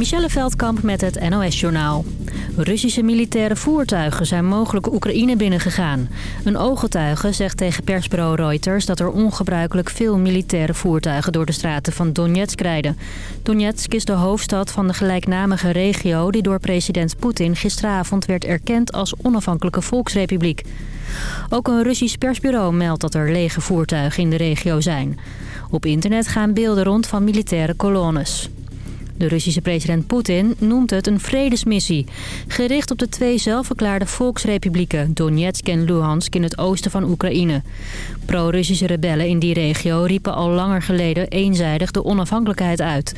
Michelle Veldkamp met het NOS-journaal. Russische militaire voertuigen zijn mogelijk Oekraïne binnengegaan. Een ooggetuige zegt tegen persbureau Reuters dat er ongebruikelijk veel militaire voertuigen door de straten van Donetsk rijden. Donetsk is de hoofdstad van de gelijknamige regio die door president Poetin gisteravond werd erkend als onafhankelijke volksrepubliek. Ook een Russisch persbureau meldt dat er lege voertuigen in de regio zijn. Op internet gaan beelden rond van militaire kolonnes. De Russische president Poetin noemt het een vredesmissie. Gericht op de twee zelfverklaarde volksrepublieken Donetsk en Luhansk in het oosten van Oekraïne. Pro-Russische rebellen in die regio riepen al langer geleden eenzijdig de onafhankelijkheid uit.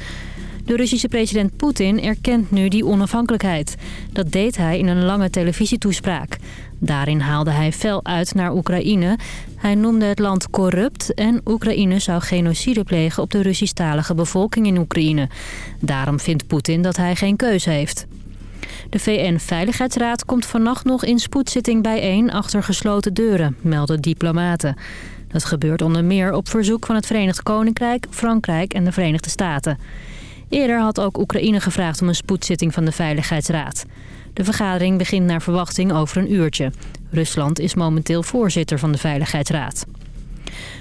De Russische president Poetin erkent nu die onafhankelijkheid. Dat deed hij in een lange televisietoespraak. Daarin haalde hij fel uit naar Oekraïne. Hij noemde het land corrupt en Oekraïne zou genocide plegen op de Russisch-talige bevolking in Oekraïne. Daarom vindt Poetin dat hij geen keuze heeft. De VN-veiligheidsraad komt vannacht nog in spoedzitting bijeen achter gesloten deuren, melden diplomaten. Dat gebeurt onder meer op verzoek van het Verenigd Koninkrijk, Frankrijk en de Verenigde Staten. Eerder had ook Oekraïne gevraagd om een spoedzitting van de Veiligheidsraad. De vergadering begint naar verwachting over een uurtje. Rusland is momenteel voorzitter van de Veiligheidsraad.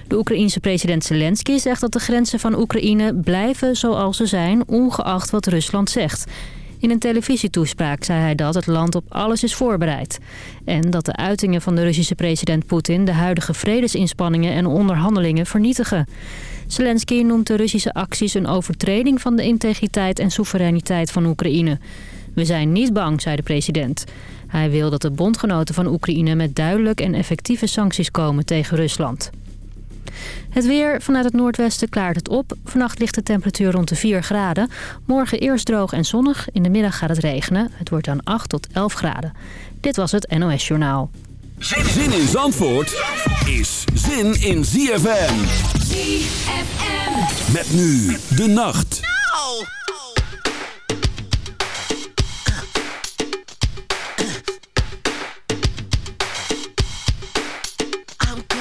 De Oekraïense president Zelensky zegt dat de grenzen van Oekraïne blijven zoals ze zijn, ongeacht wat Rusland zegt. In een televisietoespraak zei hij dat het land op alles is voorbereid. En dat de uitingen van de Russische president Poetin de huidige vredesinspanningen en onderhandelingen vernietigen. Zelensky noemt de Russische acties een overtreding van de integriteit en soevereiniteit van Oekraïne. We zijn niet bang, zei de president. Hij wil dat de bondgenoten van Oekraïne met duidelijk en effectieve sancties komen tegen Rusland. Het weer. Vanuit het noordwesten klaart het op. Vannacht ligt de temperatuur rond de 4 graden. Morgen eerst droog en zonnig. In de middag gaat het regenen. Het wordt dan 8 tot 11 graden. Dit was het NOS Journaal. Zin in Zandvoort is zin in ZFM. ZFM. Met nu de nacht. I'm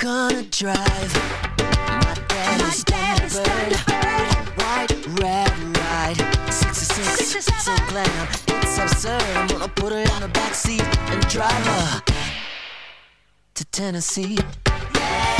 gonna drive. My daddy's Thunderbird. White, red, right. 66, so glam. It's absurd. I'm gonna put her in the backseat and drive her to Tennessee. Tennessee.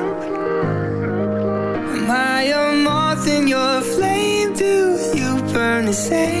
say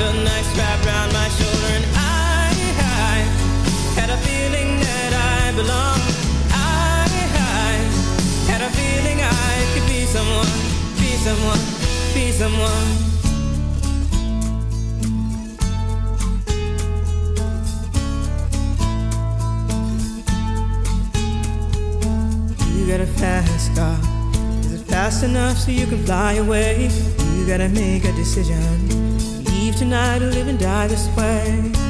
the knife wrapped around my shoulder and I, had a feeling that I. I, had a feeling I could be someone, be someone, be someone. got a fast car? Is it fast enough so you can fly away? You gotta make a decision tonight live and die this way.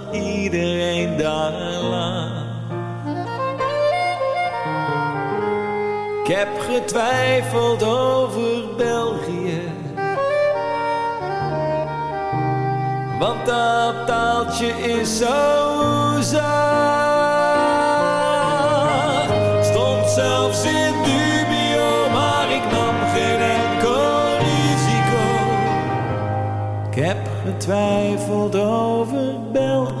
iedereen daar lag. Ik heb getwijfeld over België. Want dat taaltje is zo zacht. Stond zelfs in dubio, maar ik nam geen enkel risico. Ik heb getwijfeld over België.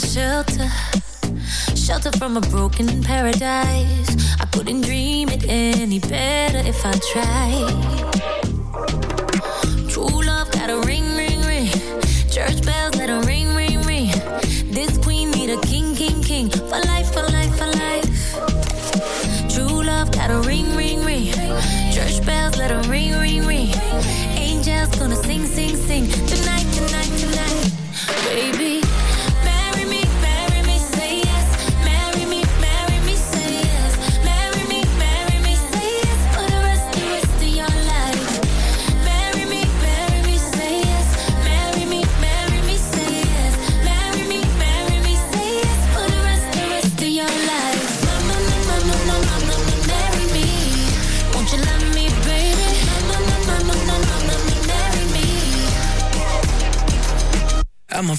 shelter. Shelter from a broken paradise. I couldn't dream it any better if I tried.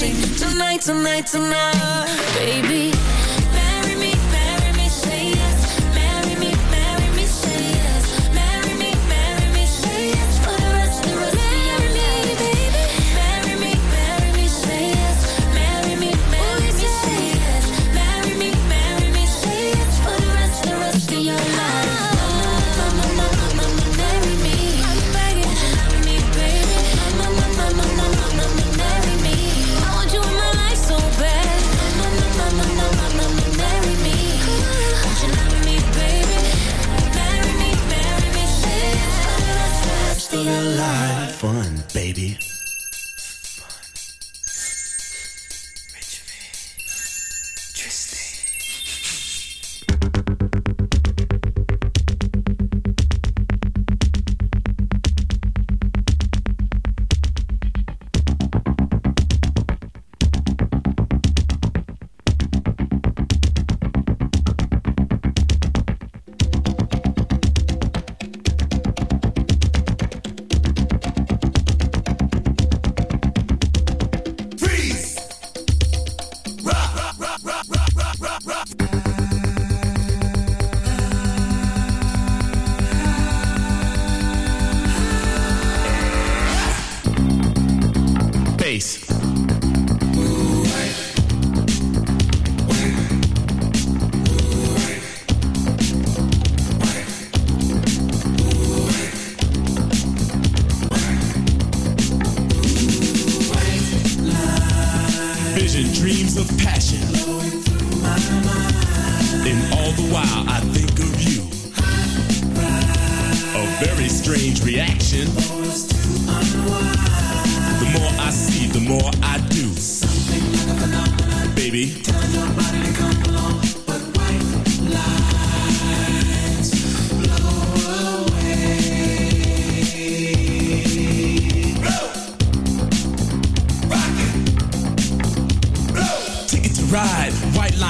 Tonight, tonight, tonight. Baby, dreams of passion. And all the while I think of you. A very strange reaction. The more I see, the more I do. Baby.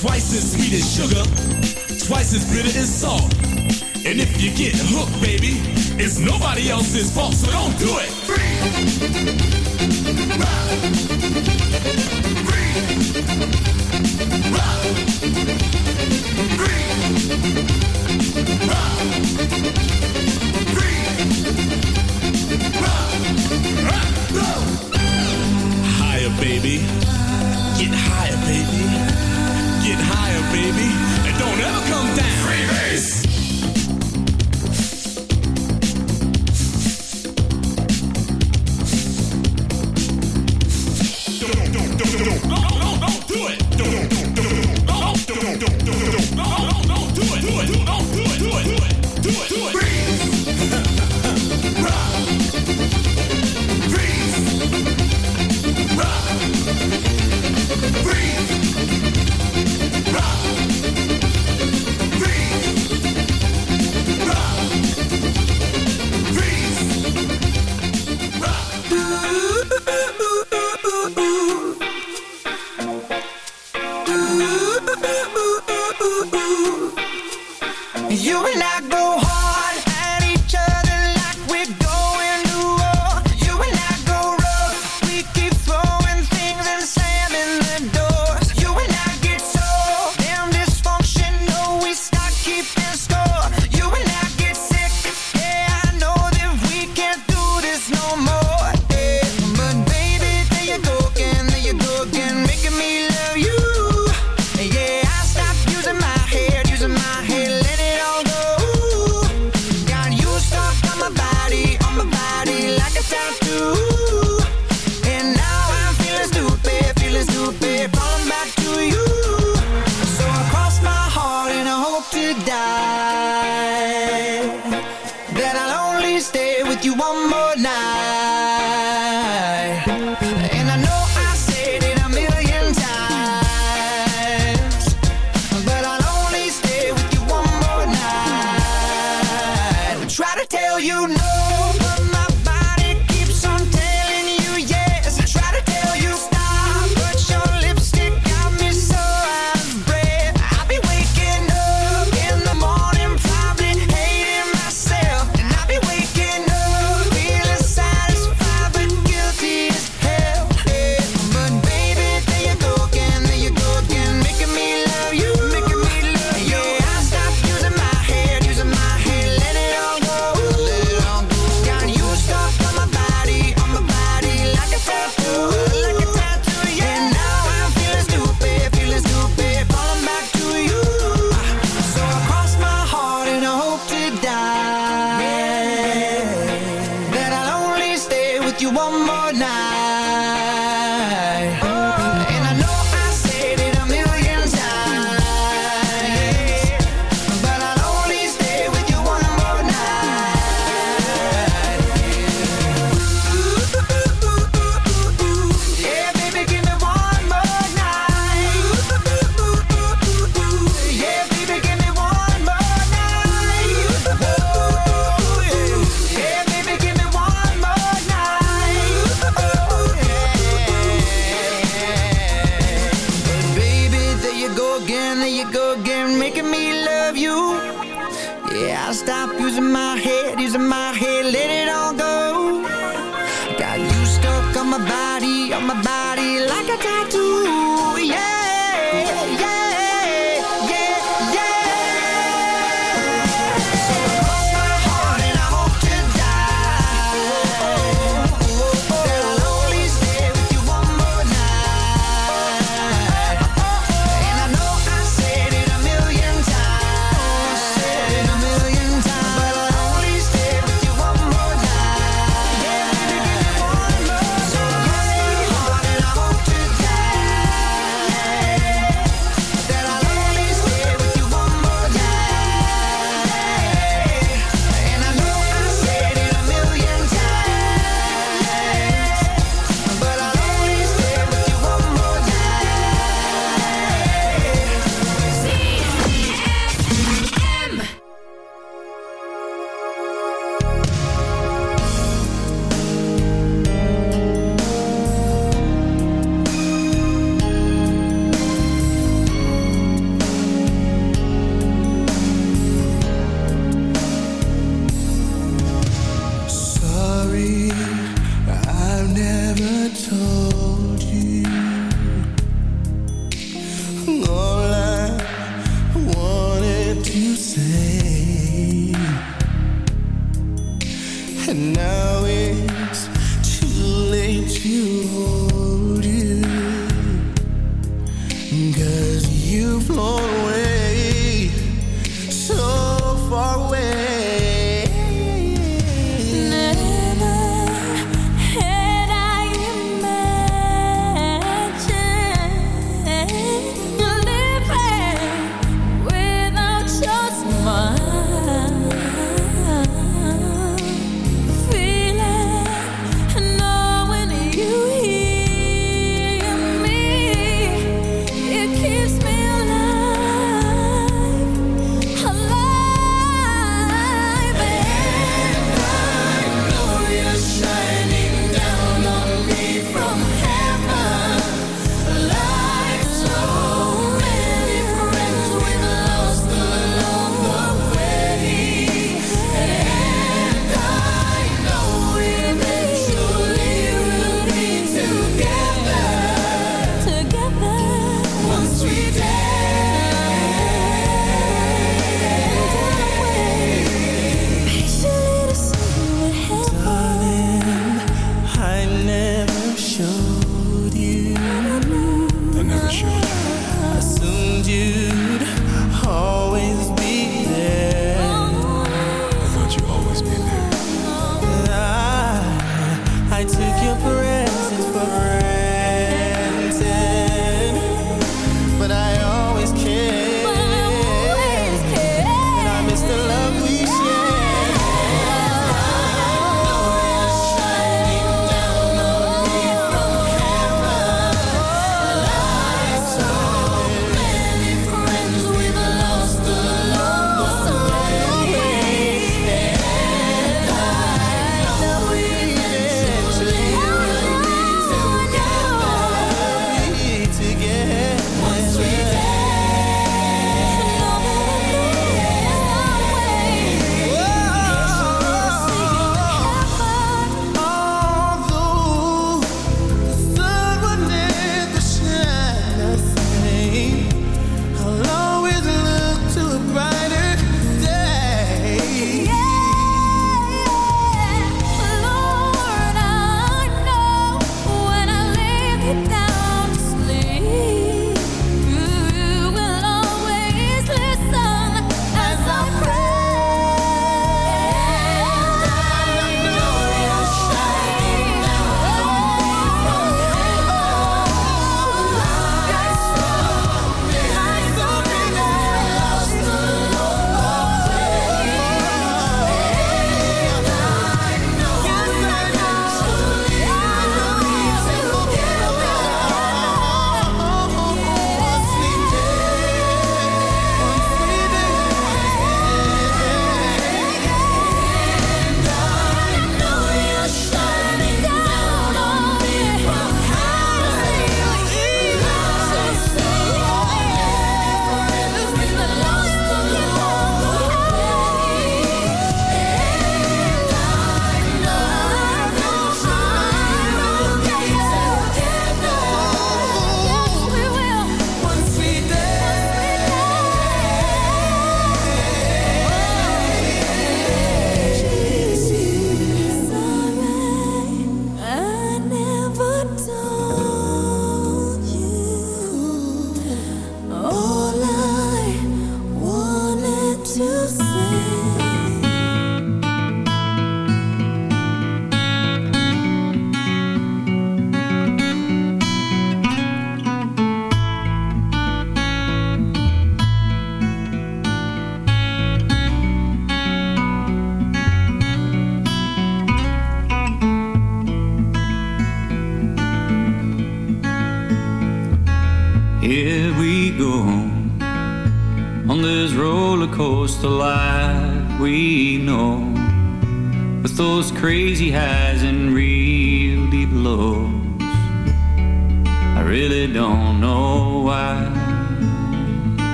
Twice as sweet as sugar, twice as bitter as salt. And if you get hooked, baby, it's nobody else's fault, so don't do it. Higher,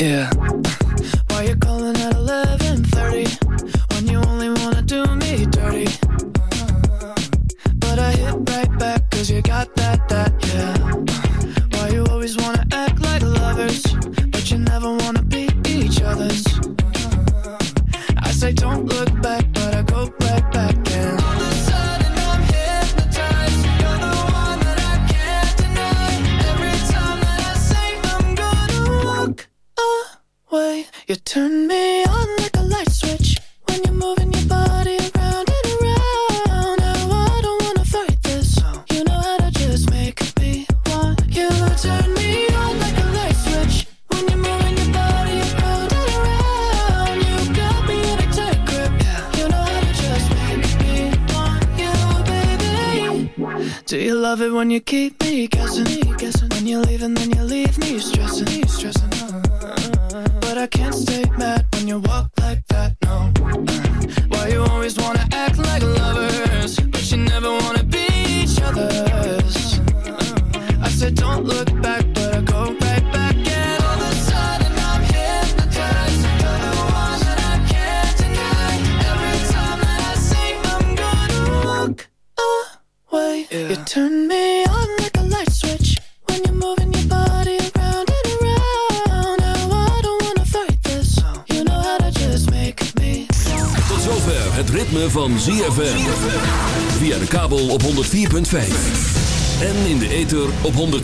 Yeah. Why you calling out?